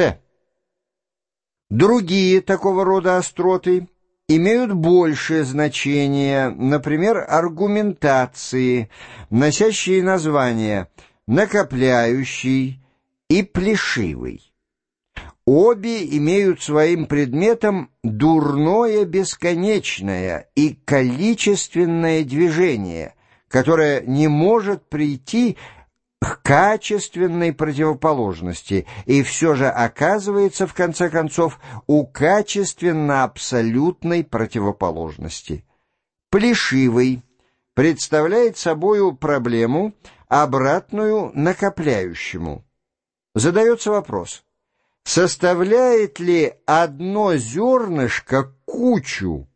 С. Другие такого рода остроты имеют большее значение, например, аргументации, носящие названия «накопляющий» и «плешивый». Обе имеют своим предметом дурное бесконечное и количественное движение, которое не может прийти к качественной противоположности и все же оказывается, в конце концов, у качественно-абсолютной противоположности. Плешивый представляет собою проблему, обратную накопляющему. Задается вопрос, составляет ли одно зернышко кучу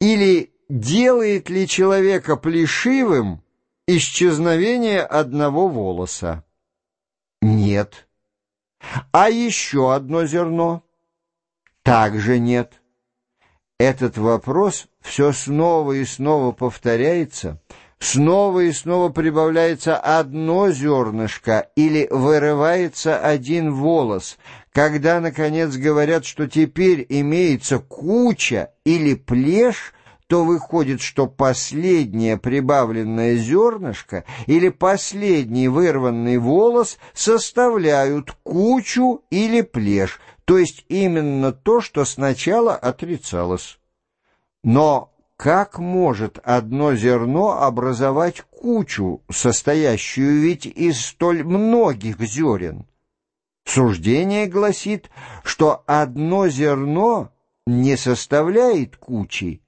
или делает ли человека плешивым исчезновение одного волоса? Нет. А еще одно зерно? Также нет. Этот вопрос все снова и снова повторяется, снова и снова прибавляется одно зернышко или вырывается один волос, когда, наконец, говорят, что теперь имеется куча или плешь, то выходит, что последнее прибавленное зернышко или последний вырванный волос составляют кучу или плешь, то есть именно то, что сначала отрицалось. Но как может одно зерно образовать кучу, состоящую ведь из столь многих зерен? Суждение гласит, что одно зерно не составляет кучи,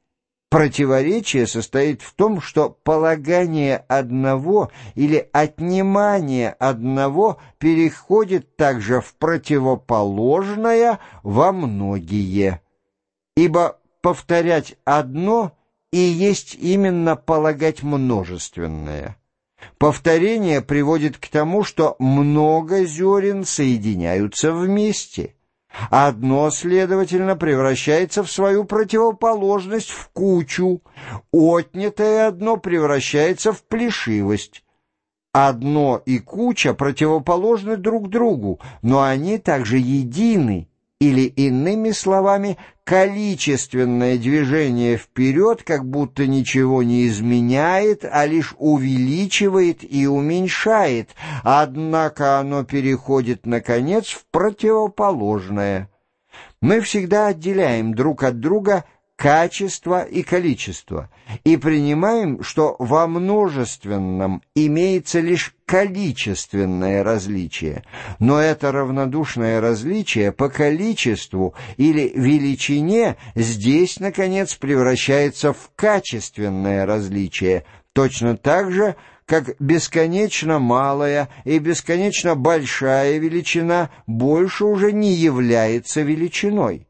Противоречие состоит в том, что полагание одного или отнимание одного переходит также в противоположное во многие. Ибо повторять одно и есть именно полагать множественное. Повторение приводит к тому, что много зерен соединяются вместе – Одно, следовательно, превращается в свою противоположность в кучу, отнятое одно превращается в плешивость. Одно и куча противоположны друг другу, но они также едины, или, иными словами, количественное движение вперед как будто ничего не изменяет, а лишь увеличивает и уменьшает, однако оно переходит, наконец, в противоположное. Мы всегда отделяем друг от друга качество и количество, и принимаем, что во множественном имеется лишь количественное различие, но это равнодушное различие по количеству или величине здесь, наконец, превращается в качественное различие, точно так же, как бесконечно малая и бесконечно большая величина больше уже не является величиной.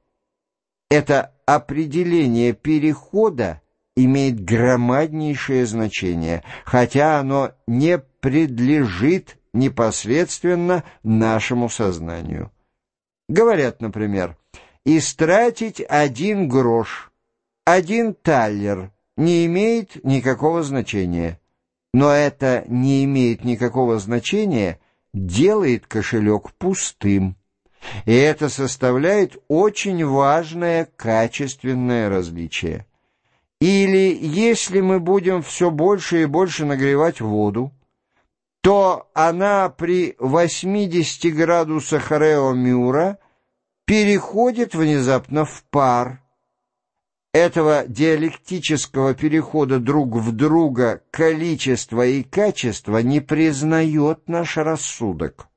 Это определение перехода имеет громаднейшее значение, хотя оно не предлежит непосредственно нашему сознанию. Говорят, например, «Истратить один грош, один таллер не имеет никакого значения». Но это не имеет никакого значения, делает кошелек пустым. И это составляет очень важное качественное различие. Или если мы будем все больше и больше нагревать воду, то она при 80 градусах Рео-Мюра переходит внезапно в пар. Этого диалектического перехода друг в друга количество и качество не признает наш рассудок.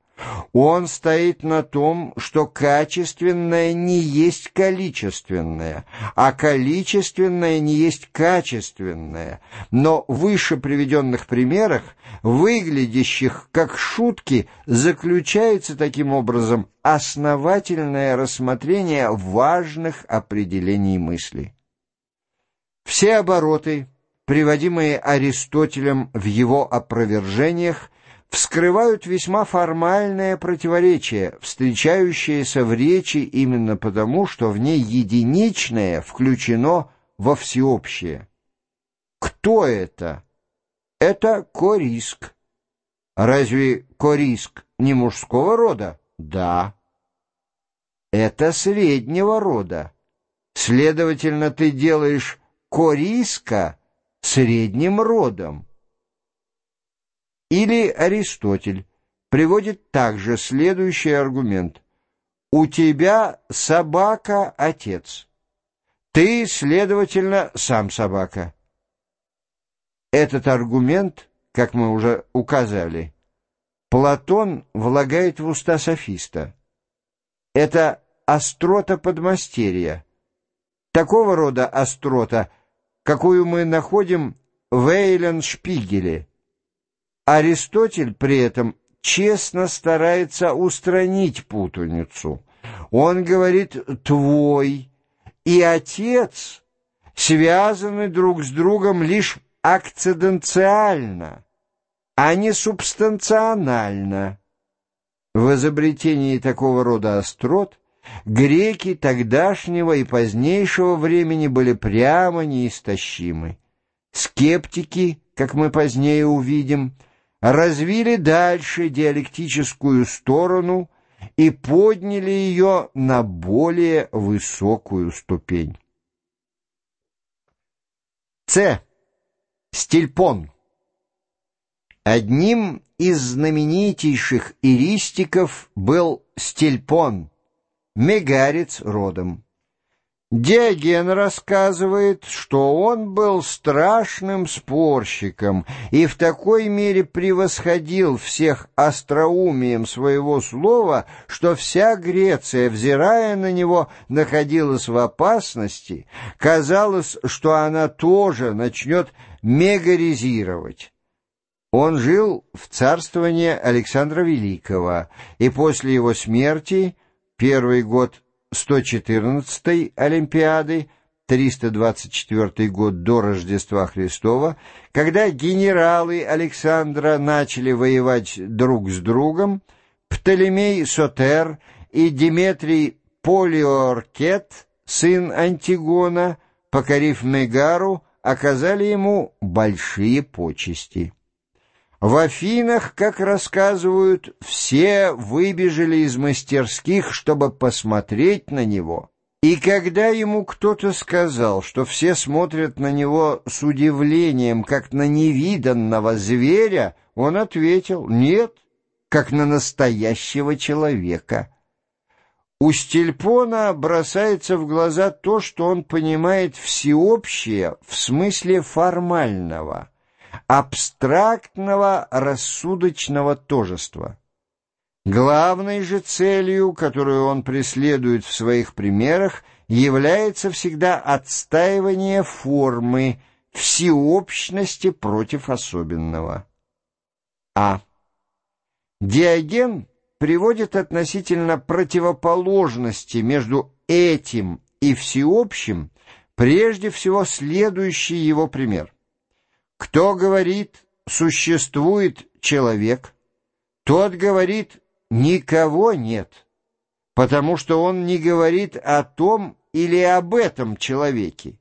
Он стоит на том, что качественное не есть количественное, а количественное не есть качественное. Но в выше приведенных примерах, выглядящих как шутки, заключается таким образом основательное рассмотрение важных определений мысли. Все обороты, приводимые Аристотелем в его опровержениях, вскрывают весьма формальное противоречие, встречающееся в речи именно потому, что в ней единичное включено во всеобщее. Кто это? Это кориск. Разве кориск не мужского рода? Да. это среднего рода. Следовательно, ты делаешь кориска средним родом. Или Аристотель приводит также следующий аргумент. У тебя собака — отец. Ты, следовательно, сам собака. Этот аргумент, как мы уже указали, Платон влагает в уста софиста. Это острота подмастерья. Такого рода острота, какую мы находим в Эйленшпигеле. Аристотель при этом честно старается устранить путаницу. Он говорит «твой» и «отец» связаны друг с другом лишь акциденциально, а не субстанционально. В изобретении такого рода острот греки тогдашнего и позднейшего времени были прямо неистощимы. Скептики, как мы позднее увидим, развили дальше диалектическую сторону и подняли ее на более высокую ступень. С. Стильпон. Одним из знаменитейших иристиков был Стильпон, мегарец родом. Диоген рассказывает, что он был страшным спорщиком и в такой мере превосходил всех остроумием своего слова, что вся Греция, взирая на него, находилась в опасности, казалось, что она тоже начнет мегаризировать. Он жил в царствовании Александра Великого, и после его смерти, первый год 114 Олимпиады, 324 год до Рождества Христова, когда генералы Александра начали воевать друг с другом, Птолемей Сотер и Диметрий Полиоркет, сын Антигона, покорив Мегару, оказали ему большие почести. В Афинах, как рассказывают, все выбежали из мастерских, чтобы посмотреть на него. И когда ему кто-то сказал, что все смотрят на него с удивлением, как на невиданного зверя, он ответил «нет, как на настоящего человека». У Стильпона бросается в глаза то, что он понимает всеобщее в смысле формального – абстрактного рассудочного тожества. Главной же целью, которую он преследует в своих примерах, является всегда отстаивание формы, всеобщности против особенного. А. Диоген приводит относительно противоположности между этим и всеобщим прежде всего следующий его пример. Кто говорит «существует человек», тот говорит «никого нет», потому что он не говорит о том или об этом человеке.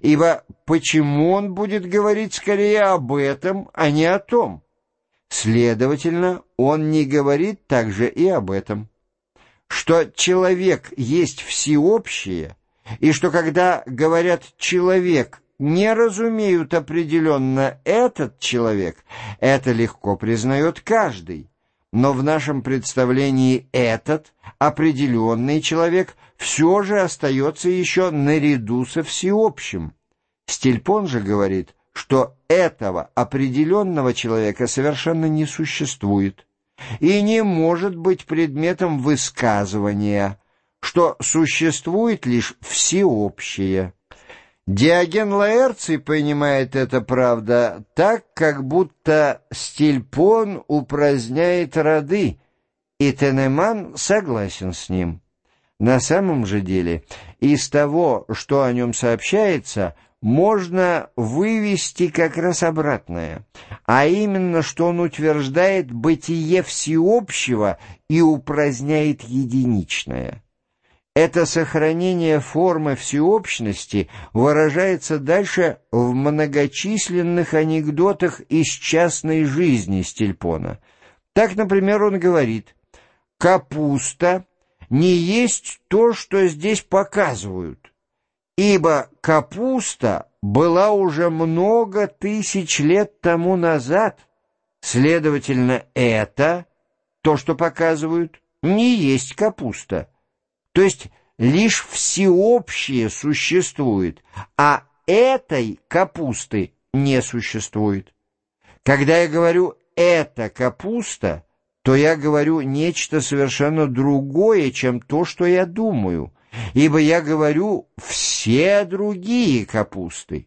Ибо почему он будет говорить скорее об этом, а не о том? Следовательно, он не говорит также и об этом. Что человек есть всеобщее, и что когда говорят «человек», не разумеют определенно этот человек, это легко признает каждый. Но в нашем представлении этот определенный человек все же остается еще наряду со всеобщим. Стильпон же говорит, что этого определенного человека совершенно не существует и не может быть предметом высказывания, что существует лишь всеобщее. Диоген Лаэрций понимает это, правда, так, как будто Стильпон упраздняет роды, и Тенеман согласен с ним. На самом же деле, из того, что о нем сообщается, можно вывести как раз обратное, а именно, что он утверждает бытие всеобщего и упраздняет единичное. Это сохранение формы всеобщности выражается дальше в многочисленных анекдотах из частной жизни Стильпона. Так, например, он говорит «Капуста не есть то, что здесь показывают, ибо капуста была уже много тысяч лет тому назад, следовательно, это, то, что показывают, не есть капуста, то есть лишь всеобщее существует, а этой капусты не существует. Когда я говорю «это капуста», то я говорю нечто совершенно другое, чем то, что я думаю, ибо я говорю «все другие капусты».